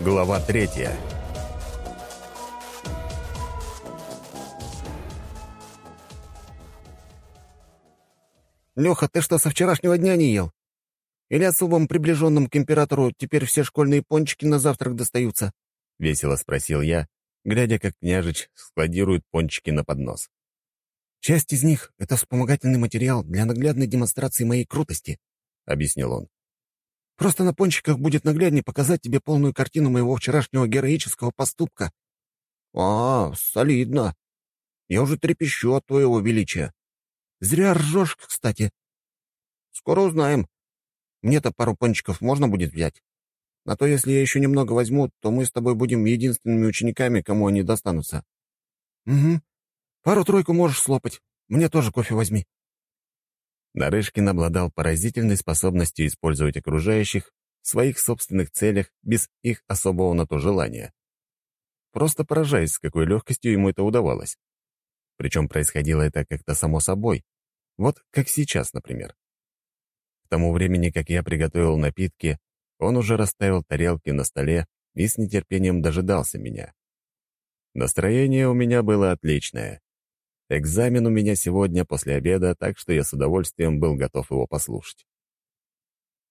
Глава третья. «Леха, ты что, со вчерашнего дня не ел? Или особым приближенным к императору теперь все школьные пончики на завтрак достаются?» — весело спросил я, глядя, как княжич складирует пончики на поднос. «Часть из них — это вспомогательный материал для наглядной демонстрации моей крутости», — объяснил он. «Просто на пончиках будет нагляднее показать тебе полную картину моего вчерашнего героического поступка». «А, солидно. Я уже трепещу от твоего величия. Зря ржешь, кстати. Скоро узнаем. Мне-то пару пончиков можно будет взять. А то, если я еще немного возьму, то мы с тобой будем единственными учениками, кому они достанутся. Угу. Пару-тройку можешь слопать. Мне тоже кофе возьми. Нарышкин обладал поразительной способностью использовать окружающих в своих собственных целях без их особого на то желания. Просто поражаясь, с какой легкостью ему это удавалось. Причем происходило это как-то само собой. Вот как сейчас, например. К тому времени, как я приготовил напитки, он уже расставил тарелки на столе и с нетерпением дожидался меня. Настроение у меня было отличное. Экзамен у меня сегодня после обеда, так что я с удовольствием был готов его послушать.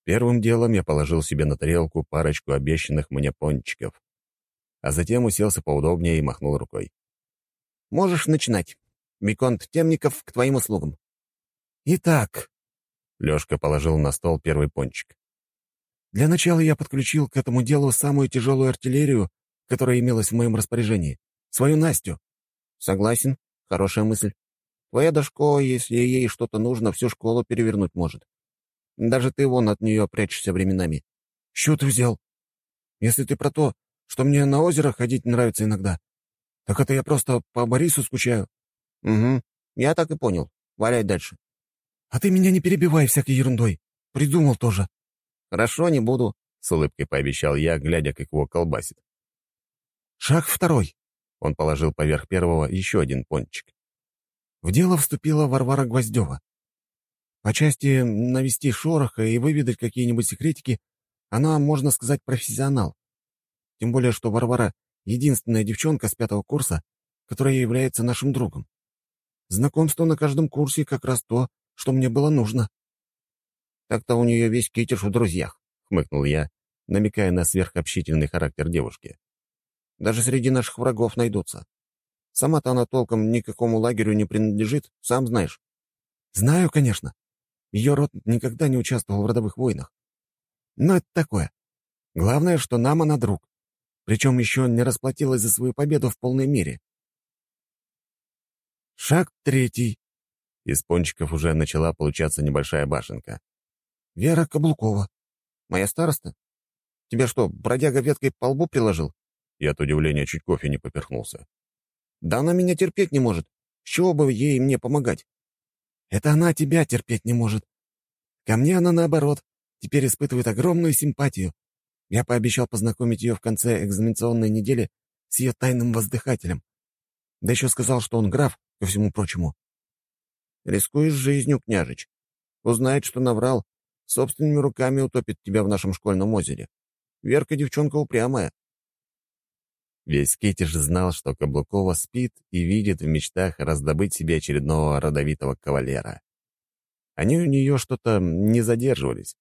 Первым делом я положил себе на тарелку парочку обещанных мне пончиков, а затем уселся поудобнее и махнул рукой. Можешь начинать. Виконт Темников к твоим услугам. Итак, Лёшка положил на стол первый пончик. Для начала я подключил к этому делу самую тяжелую артиллерию, которая имелась в моем распоряжении. Свою Настю. Согласен. Хорошая мысль. Твоя Дашко, если ей что-то нужно, всю школу перевернуть может. Даже ты вон от нее прячешься временами. Что ты взял? Если ты про то, что мне на озеро ходить нравится иногда, так это я просто по Борису скучаю. Угу, я так и понял. Валяй дальше. А ты меня не перебивай всякой ерундой. Придумал тоже. Хорошо, не буду, — с улыбкой пообещал я, глядя, как его колбасит. Шаг второй. Он положил поверх первого еще один пончик. В дело вступила Варвара Гвоздева. По части навести шороха и выведать какие-нибудь секретики она, можно сказать, профессионал. Тем более, что Варвара единственная девчонка с пятого курса, которая является нашим другом. Знакомство на каждом курсе как раз то, что мне было нужно. «Так-то у нее весь китиш в друзьях», — хмыкнул я, намекая на сверхобщительный характер девушки. «Даже среди наших врагов найдутся. Сама-то она толком никакому лагерю не принадлежит, сам знаешь». «Знаю, конечно. Ее род никогда не участвовал в родовых войнах. Но это такое. Главное, что нам она друг. Причем еще не расплатилась за свою победу в полной мере. Шаг третий. Из пончиков уже начала получаться небольшая башенка. Вера Каблукова. Моя староста? Тебя что, бродяга веткой по лбу приложил? Я от удивления чуть кофе не поперхнулся. Да она меня терпеть не может. С чего бы ей мне помогать? Это она тебя терпеть не может. Ко мне она наоборот. Теперь испытывает огромную симпатию. Я пообещал познакомить ее в конце экзаменационной недели с ее тайным воздыхателем. Да еще сказал, что он граф, ко всему прочему. Рискуешь жизнью, княжич. Узнает, что наврал, собственными руками утопит тебя в нашем школьном озере. Верка девчонка упрямая. Весь Китиш знал, что Каблукова спит и видит в мечтах раздобыть себе очередного родовитого кавалера. Они у нее что-то не задерживались.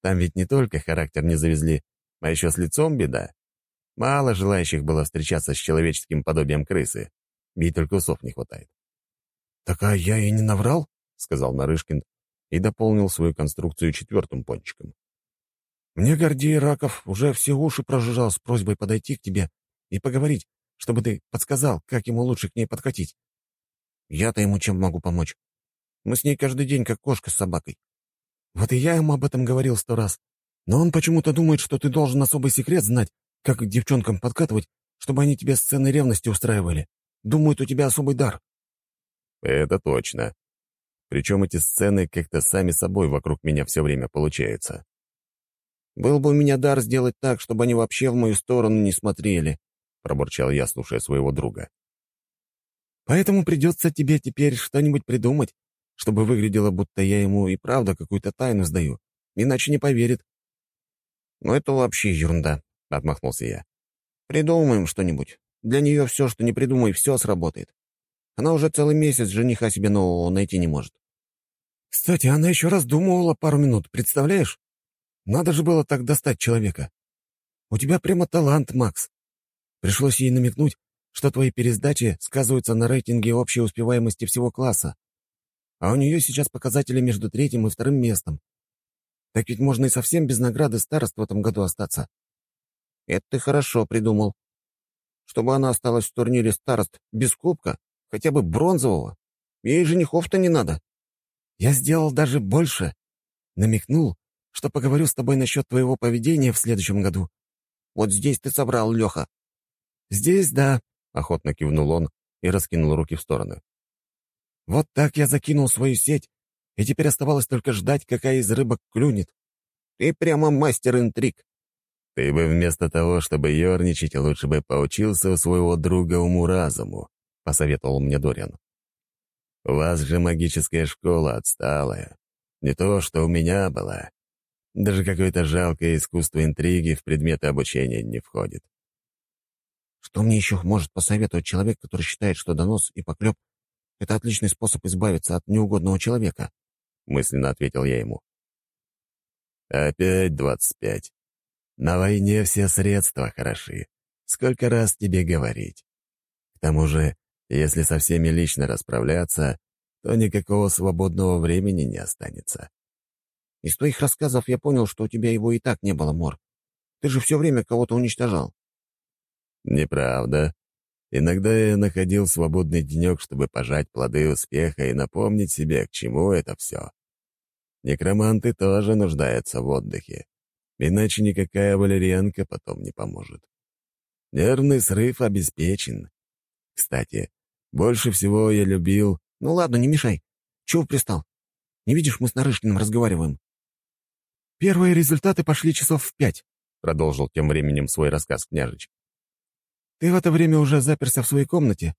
Там ведь не только характер не завезли, а еще с лицом беда. Мало желающих было встречаться с человеческим подобием крысы. Ей только усов не хватает. «Так а я и не наврал?» — сказал Нарышкин и дополнил свою конструкцию четвертым пончиком. «Мне Гордей Раков уже все уши прожужжал с просьбой подойти к тебе и поговорить, чтобы ты подсказал, как ему лучше к ней подкатить. Я-то ему чем могу помочь? Мы с ней каждый день как кошка с собакой. Вот и я ему об этом говорил сто раз. Но он почему-то думает, что ты должен особый секрет знать, как к девчонкам подкатывать, чтобы они тебе сцены ревности устраивали. Думают, у тебя особый дар». «Это точно. Причем эти сцены как-то сами собой вокруг меня все время получаются». «Был бы у меня дар сделать так, чтобы они вообще в мою сторону не смотрели», — пробурчал я, слушая своего друга. «Поэтому придется тебе теперь что-нибудь придумать, чтобы выглядело, будто я ему и правда какую-то тайну сдаю, иначе не поверит. Но это вообще ерунда. — отмахнулся я. «Придумаем что-нибудь. Для нее все, что не придумай, все сработает. Она уже целый месяц жениха себе нового найти не может». «Кстати, она еще раздумывала пару минут, представляешь? Надо же было так достать человека. У тебя прямо талант, Макс. Пришлось ей намекнуть, что твои пересдачи сказываются на рейтинге общей успеваемости всего класса. А у нее сейчас показатели между третьим и вторым местом. Так ведь можно и совсем без награды старост в этом году остаться. Это ты хорошо придумал. Чтобы она осталась в турнире старост без кубка, хотя бы бронзового. Ей женихов-то не надо. Я сделал даже больше. Намекнул, что поговорю с тобой насчет твоего поведения в следующем году. Вот здесь ты собрал, Леха». «Здесь, да», — охотно кивнул он и раскинул руки в стороны. «Вот так я закинул свою сеть, и теперь оставалось только ждать, какая из рыбок клюнет. Ты прямо мастер интриг». «Ты бы вместо того, чтобы ерничать, лучше бы поучился у своего друга уму-разуму», — посоветовал мне Дориан. «У вас же магическая школа отсталая. Не то, что у меня была. Даже какое-то жалкое искусство интриги в предметы обучения не входит. Что мне еще может посоветовать человек, который считает, что донос и поклеп — это отличный способ избавиться от неугодного человека? Мысленно ответил я ему. Опять двадцать пять. На войне все средства хороши. Сколько раз тебе говорить? К тому же, если со всеми лично расправляться, то никакого свободного времени не останется. Из твоих рассказов я понял, что у тебя его и так не было, Мор. Ты же все время кого-то уничтожал». «Неправда. Иногда я находил свободный денек, чтобы пожать плоды успеха и напомнить себе, к чему это все. Некроманты тоже нуждаются в отдыхе, иначе никакая валерьянка потом не поможет. Нервный срыв обеспечен. Кстати, больше всего я любил... Ну ладно, не мешай. Чего пристал? Не видишь, мы с Нарышкиным разговариваем. «Первые результаты пошли часов в пять», — продолжил тем временем свой рассказ княжич. «Ты в это время уже заперся в своей комнате.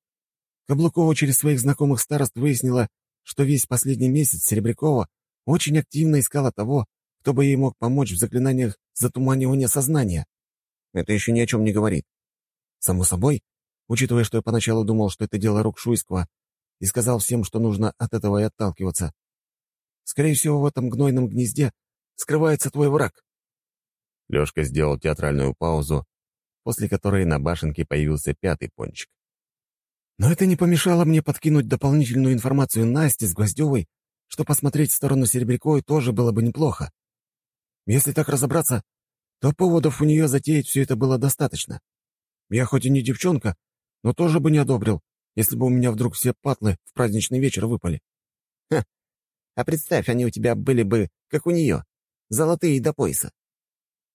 Каблукова через своих знакомых старост выяснила, что весь последний месяц Серебрякова очень активно искала того, кто бы ей мог помочь в заклинаниях затуманивания сознания. Это еще ни о чем не говорит. Само собой, учитывая, что я поначалу думал, что это дело рук Шуйского, и сказал всем, что нужно от этого и отталкиваться. Скорее всего, в этом гнойном гнезде скрывается твой враг». Лёшка сделал театральную паузу, после которой на башенке появился пятый пончик. «Но это не помешало мне подкинуть дополнительную информацию Насте с Гвоздевой, что посмотреть в сторону Серебряковой тоже было бы неплохо. Если так разобраться, то поводов у нее затеять все это было достаточно. Я хоть и не девчонка, но тоже бы не одобрил, если бы у меня вдруг все патлы в праздничный вечер выпали. Ха! А представь, они у тебя были бы, как у нее, Золотые до пояса.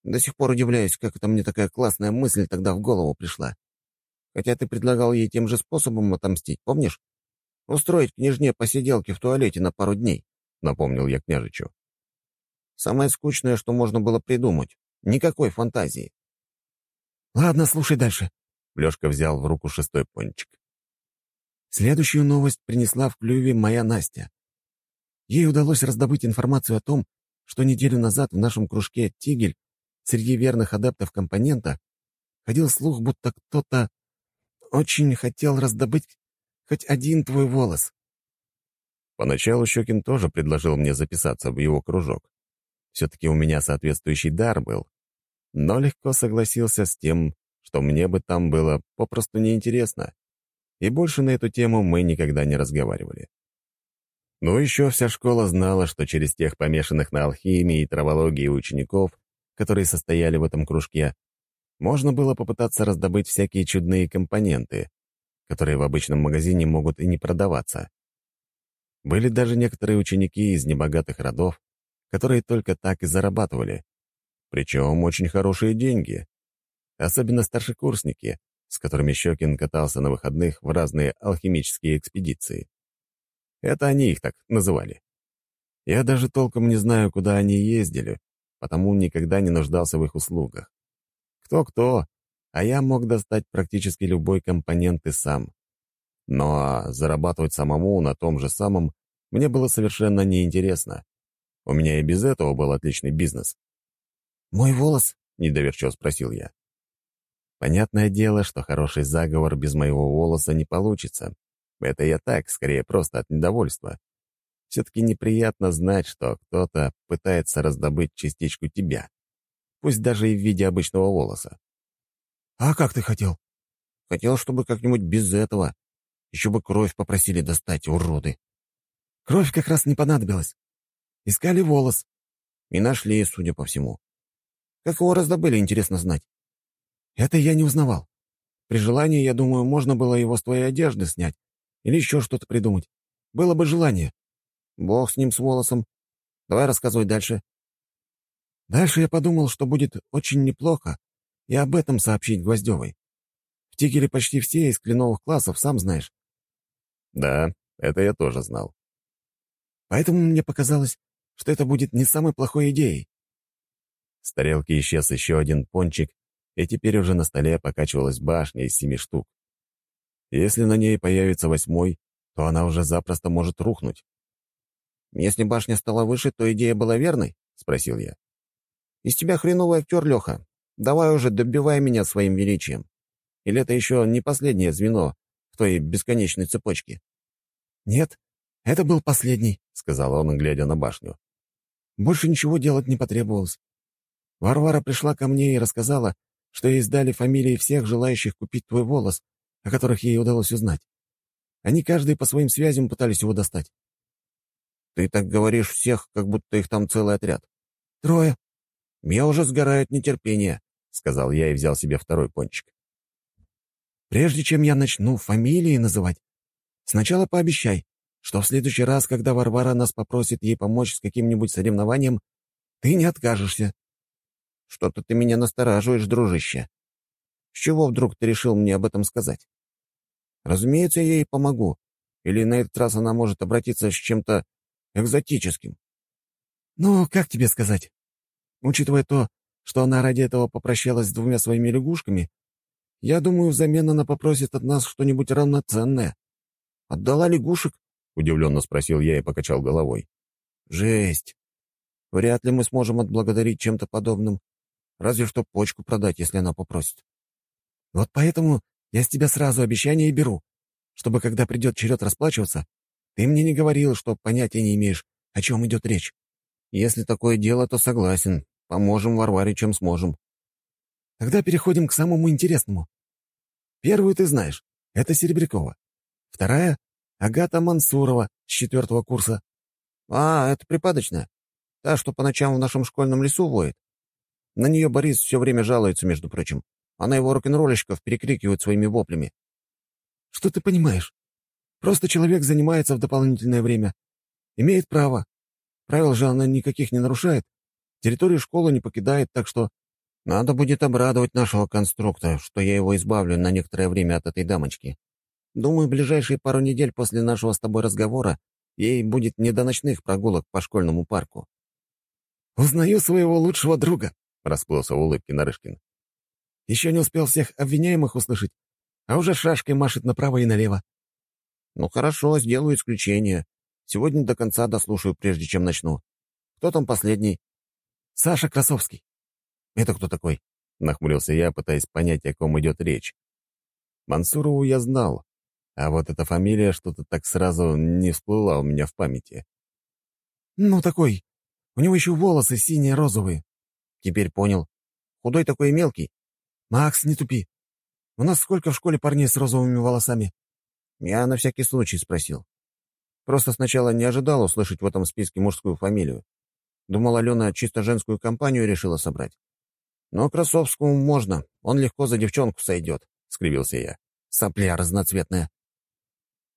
До сих пор удивляюсь, как это мне такая классная мысль тогда в голову пришла. Хотя ты предлагал ей тем же способом отомстить, помнишь? Устроить княжне посиделки в туалете на пару дней, — напомнил я княжичу. Самое скучное, что можно было придумать. Никакой фантазии. Ладно, слушай дальше. Лёшка взял в руку шестой пончик. Следующую новость принесла в клюве моя Настя. Ей удалось раздобыть информацию о том, что неделю назад в нашем кружке «Тигель» среди верных адептов компонента ходил слух, будто кто-то очень хотел раздобыть хоть один твой волос. Поначалу Щекин тоже предложил мне записаться в его кружок. Все-таки у меня соответствующий дар был. Но легко согласился с тем, что мне бы там было попросту неинтересно. И больше на эту тему мы никогда не разговаривали. Ну, еще вся школа знала, что через тех помешанных на алхимии и травологии учеников, которые состояли в этом кружке, можно было попытаться раздобыть всякие чудные компоненты, которые в обычном магазине могут и не продаваться. Были даже некоторые ученики из небогатых родов, которые только так и зарабатывали. Причем очень хорошие деньги. Особенно старшекурсники, с которыми Щекин катался на выходных в разные алхимические экспедиции. Это они их так называли. Я даже толком не знаю, куда они ездили, потому никогда не нуждался в их услугах. Кто-кто, а я мог достать практически любой компонент и сам. Но зарабатывать самому на том же самом мне было совершенно неинтересно. У меня и без этого был отличный бизнес. «Мой волос?» — недоверчиво спросил я. Понятное дело, что хороший заговор без моего волоса не получится. Это я так, скорее просто от недовольства. Все-таки неприятно знать, что кто-то пытается раздобыть частичку тебя, пусть даже и в виде обычного волоса. «А как ты хотел?» «Хотел, чтобы как-нибудь без этого. Еще бы кровь попросили достать, уроды». «Кровь как раз не понадобилась. Искали волос». «И нашли, судя по всему. Как его раздобыли, интересно знать». «Это я не узнавал. При желании, я думаю, можно было его с твоей одежды снять или еще что-то придумать. Было бы желание». «Бог с ним, с волосом. Давай рассказывай дальше». Дальше я подумал, что будет очень неплохо, и об этом сообщить Гвоздевой. В Тигеле почти все из кленовых классов, сам знаешь. Да, это я тоже знал. Поэтому мне показалось, что это будет не самой плохой идеей. С тарелки исчез еще один пончик, и теперь уже на столе покачивалась башня из семи штук. Если на ней появится восьмой, то она уже запросто может рухнуть. «Если башня стала выше, то идея была верной?» — спросил я. «Из тебя хреновый актер, Леха. Давай уже добивай меня своим величием. Или это еще не последнее звено в твоей бесконечной цепочке?» «Нет, это был последний», — сказал он, глядя на башню. «Больше ничего делать не потребовалось. Варвара пришла ко мне и рассказала, что ей сдали фамилии всех желающих купить твой волос, о которых ей удалось узнать. Они каждый по своим связям пытались его достать. «Ты так говоришь всех, как будто их там целый отряд». «Трое». «Я уже сгораю от нетерпения», — сказал я и взял себе второй пончик. «Прежде чем я начну фамилии называть, сначала пообещай, что в следующий раз, когда Варвара нас попросит ей помочь с каким-нибудь соревнованием, ты не откажешься». «Что-то ты меня настораживаешь, дружище. С чего вдруг ты решил мне об этом сказать? Разумеется, я ей помогу. Или на этот раз она может обратиться с чем-то экзотическим. «Ну, как тебе сказать? Учитывая то, что она ради этого попрощалась с двумя своими лягушками, я думаю, взамен она попросит от нас что-нибудь равноценное». «Отдала лягушек?» — удивленно спросил я и покачал головой. «Жесть! Вряд ли мы сможем отблагодарить чем-то подобным. Разве что почку продать, если она попросит». «Вот поэтому я с тебя сразу обещание и беру, чтобы, когда придет черед расплачиваться, ты мне не говорил, что понятия не имеешь, о чем идет речь. Если такое дело, то согласен. Поможем Варваре, чем сможем. Тогда переходим к самому интересному. Первую ты знаешь. Это Серебрякова. Вторая — Агата Мансурова с четвертого курса. А, это припадочная. Та, что по ночам в нашем школьном лесу воет. На нее Борис все время жалуется, между прочим. Она его рок-н-ролльщиков перекрикивает своими воплями. Что ты понимаешь? Просто человек занимается в дополнительное время. Имеет право. Правил же она никаких не нарушает. Территорию школы не покидает, так что... Надо будет обрадовать нашего конструктора, что я его избавлю на некоторое время от этой дамочки. Думаю, ближайшие пару недель после нашего с тобой разговора ей будет не до ночных прогулок по школьному парку. «Узнаю своего лучшего друга», — расплылся в улыбке Нарышкин. «Еще не успел всех обвиняемых услышать, а уже шашкой машет направо и налево. «Ну хорошо, сделаю исключение. Сегодня до конца дослушаю, прежде чем начну. Кто там последний?» «Саша Красовский». «Это кто такой?» — нахмурился я, пытаясь понять, о ком идет речь. Мансурову я знал, а вот эта фамилия что-то так сразу не всплыла у меня в памяти. «Ну, такой. У него еще волосы синие-розовые». «Теперь понял. Худой такой и мелкий». «Макс, не тупи. У нас сколько в школе парней с розовыми волосами?» Я на всякий случай спросил. Просто сначала не ожидал услышать в этом списке мужскую фамилию. Думал, Алена чисто женскую компанию решила собрать. Но Красовскому можно, он легко за девчонку сойдет, — скривился я. Сопля разноцветная.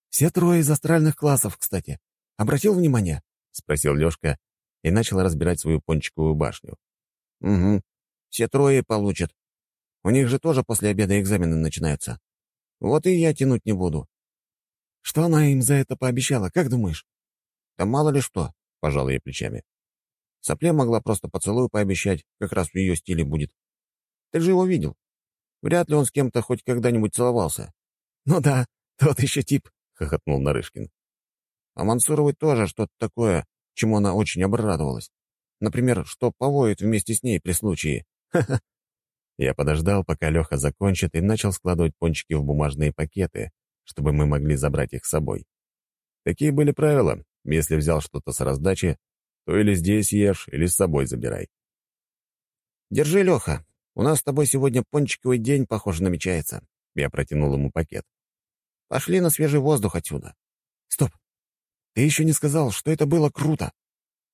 «Все трое из астральных классов, кстати. Обратил внимание?» — спросил Лёшка и начал разбирать свою пончиковую башню. «Угу. Все трое получат. У них же тоже после обеда экзамены начинаются. Вот и я тянуть не буду. Что она им за это пообещала, как думаешь?» «Да мало ли что», — пожал я плечами. Сопле могла просто поцелуй пообещать, как раз в ее стиле будет. Ты же его видел. Вряд ли он с кем-то хоть когда-нибудь целовался. «Ну да, тот еще тип», — хохотнул Нарышкин. А Мансуровой тоже что-то такое, чему она очень обрадовалась. Например, что повоет вместе с ней при случае. Ха-ха. Я подождал, пока Леха закончит, и начал складывать пончики в бумажные пакеты, чтобы мы могли забрать их с собой. Такие были правила. Если взял что-то с раздачи, то или здесь ешь, или с собой забирай. «Держи, Леха. У нас с тобой сегодня пончиковый день, похоже, намечается». Я протянул ему пакет. «Пошли на свежий воздух отсюда». «Стоп! Ты еще не сказал, что это было круто!»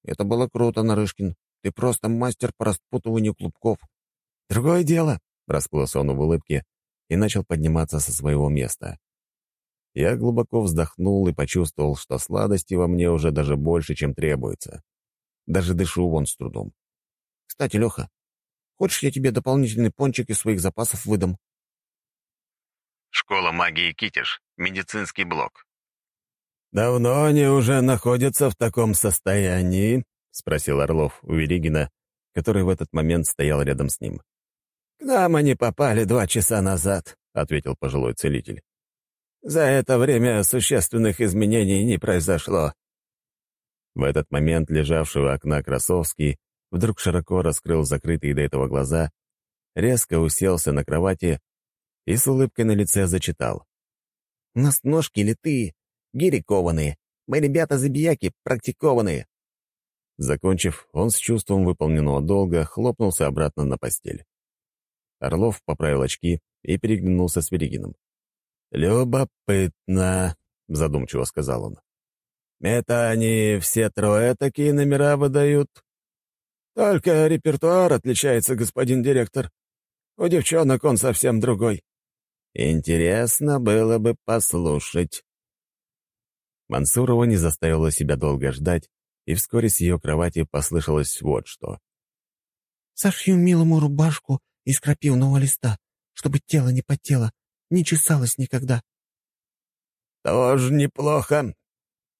«Это было круто, Нарышкин. Ты просто мастер по распутыванию клубков». «Другое дело!» — расплылся он в улыбке и начал подниматься со своего места. Я глубоко вздохнул и почувствовал, что сладости во мне уже даже больше, чем требуется. Даже дышу вон с трудом. «Кстати, Леха, хочешь, я тебе дополнительный пончик из своих запасов выдам?» Школа магии Китиш. Медицинский блок. «Давно они уже находятся в таком состоянии?» — спросил Орлов у Веригина, который в этот момент стоял рядом с ним. «К нам они попали два часа назад», — ответил пожилой целитель. За это время существенных изменений не произошло. В этот момент лежавший у окна Красовский вдруг широко раскрыл закрытые до этого глаза, резко уселся на кровати и с улыбкой на лице зачитал. «У нас ножки литые, гири кованые. Мы ребята-забияки, практикованные». Закончив, он с чувством выполненного долга хлопнулся обратно на постель. Орлов поправил очки и переглянулся с Веригином. «Любопытно», — задумчиво сказал он. «Это они все трое такие номера выдают?» «Только репертуар отличается, господин директор. У девчонок он совсем другой. Интересно было бы послушать». Мансурова не заставила себя долго ждать, и вскоре с ее кровати послышалось вот что. «Сошью милому рубашку из крапивного листа, чтобы тело не потело, не чесалась никогда». «Тоже неплохо.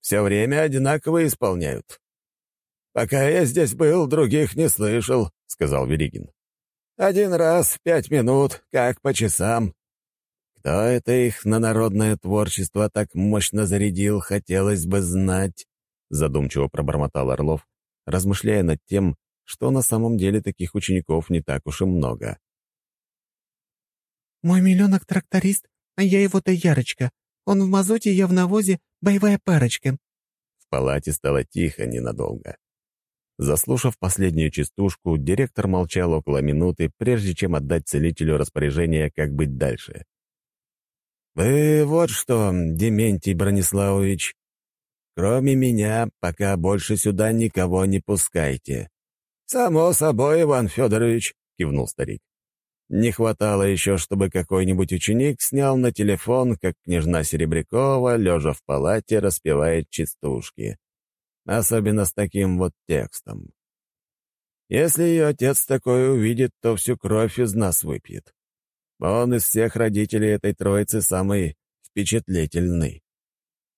Все время одинаково исполняют. Пока я здесь был, других не слышал», — сказал Веригин. «Один раз в пять минут, как по часам». Кто это их на народное творчество так мощно зарядил, хотелось бы знать, — задумчиво пробормотал Орлов, размышляя над тем, что на самом деле таких учеников не так уж и много. «Мой миллионок тракторист, а я его-то Ярочка. Он в мазуте, я в навозе, боевая парочка». В палате стало тихо ненадолго. Заслушав последнюю частушку, директор молчал около минуты, прежде чем отдать целителю распоряжение, как быть дальше. «Вы вот что, Дементий Брониславович, кроме меня, пока больше сюда никого не пускайте». «Само собой, Иван Федорович», — кивнул старик. Не хватало еще, чтобы какой-нибудь ученик снял на телефон, как княжна Серебрякова, лежа в палате, распевает частушки. Особенно с таким вот текстом. Если ее отец такое увидит, то всю кровь из нас выпьет. Он из всех родителей этой троицы самый впечатлительный.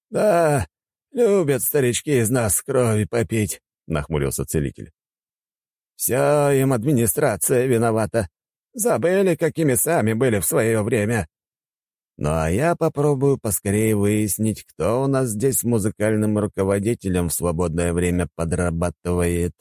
«Да, любят старички из нас крови попить», — нахмурился целитель. «Все им администрация виновата. Забыли, какими сами были в свое время. Ну а я попробую поскорее выяснить, кто у нас здесь музыкальным руководителем в свободное время подрабатывает.